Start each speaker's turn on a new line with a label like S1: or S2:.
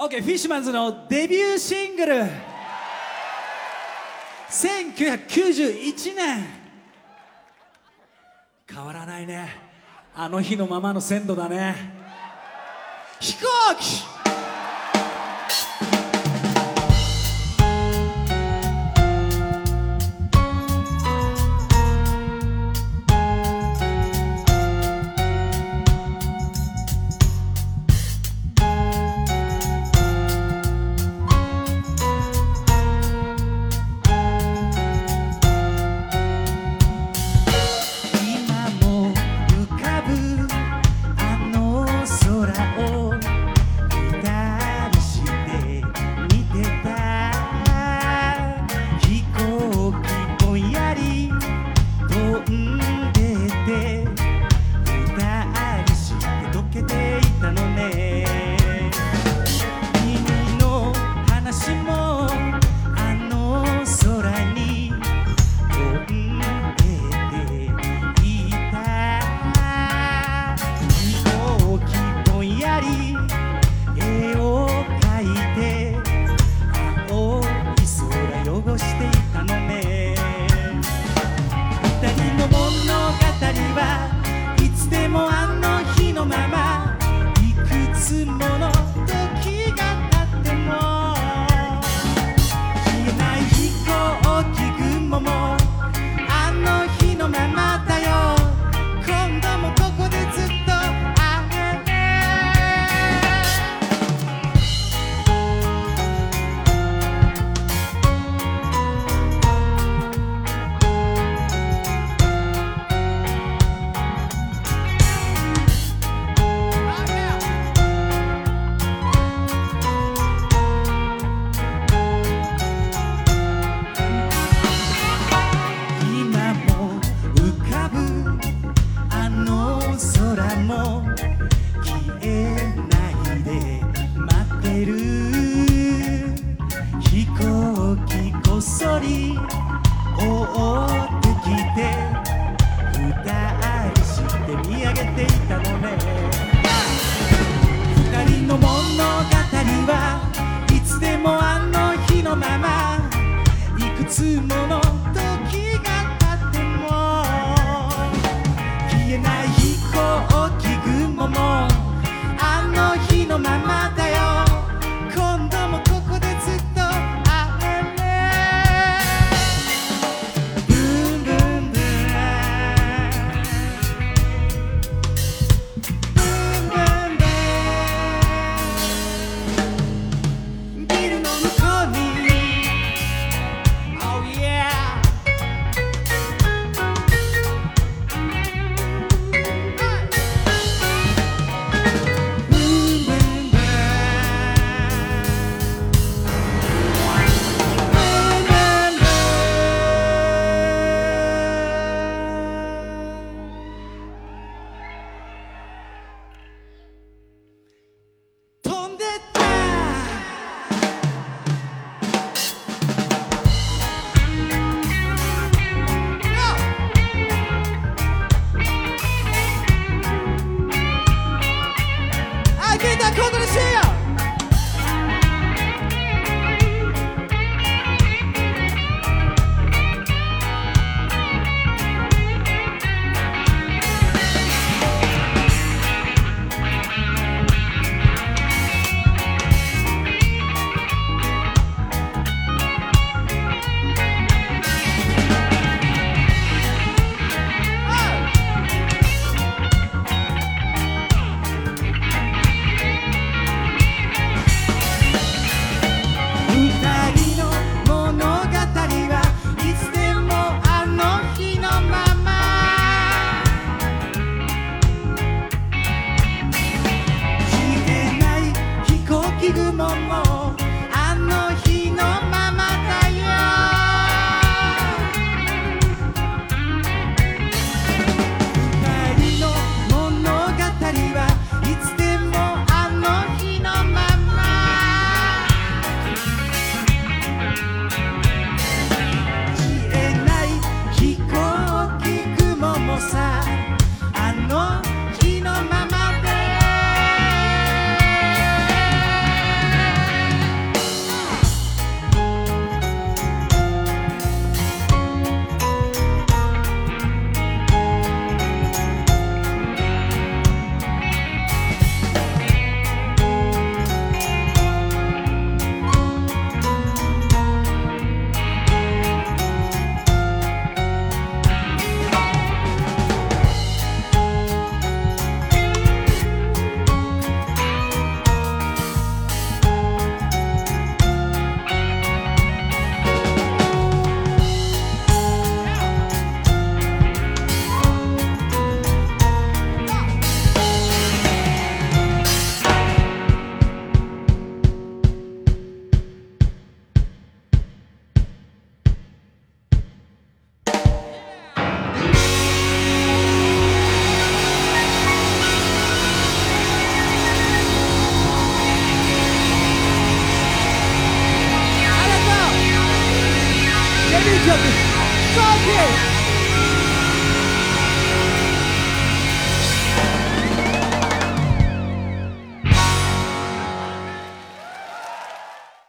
S1: OK フィッシュマンズのデビューシングル。1991年。変わらないね。あの日のままの鮮度だね。飛行機。back. も消えないで待ってる。飛行機こっそり覆ってきて二人して見上げていたのね。二人の物語はいつでもあの日のままいくつもの My mama
S2: デ